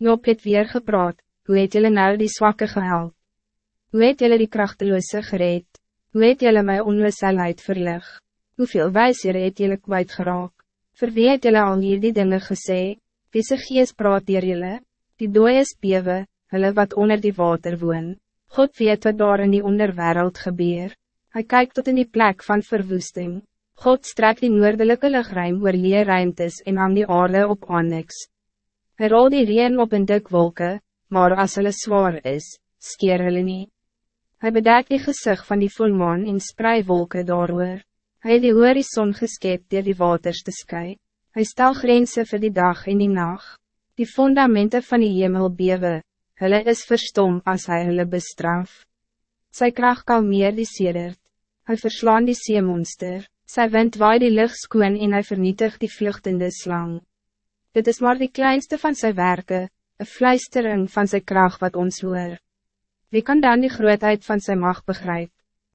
Job het weer gepraat, hoe het jullie nou die zwakke gehelp? Hoe het jullie die krachteloze gereed? Hoe het jullie my onweselheid verlig? Hoeveel wijzer het jullie kwijt geraak? Voor wie het jullie al hier die dinge gesê? Wie se gees praat dier jullie? Die dooies bewe, hulle wat onder die water woon. God weet wat daar in die onderwereld gebeur. Hij kijkt tot in die plek van verwoesting. God strekt die noordelijke luchtruim oor leer ruimtes en hang die aarde op onyx. Hij rol die reen op een dik wolken, maar als hulle zwaar is, skeer hulle nie. Hy bedek die gezicht van die volmaan en sprei wolken daarover. Hij het die horizon geskep dier die waters te sky. Hy stel grenzen voor die dag en die nacht. Die fundamenten van die hemel bewe, hulle is verstom als hij hulle bestraf. Sy kracht kalmeer die sedert. Hy verslaan die seemonster. Sy wind waai die lucht skoon en hy vernietig die vluchtende slang. Dit is maar die kleinste van zijn werken, een fluistering van zijn kracht wat ons hoor. Wie kan dan die grootheid van zijn macht begrijpen?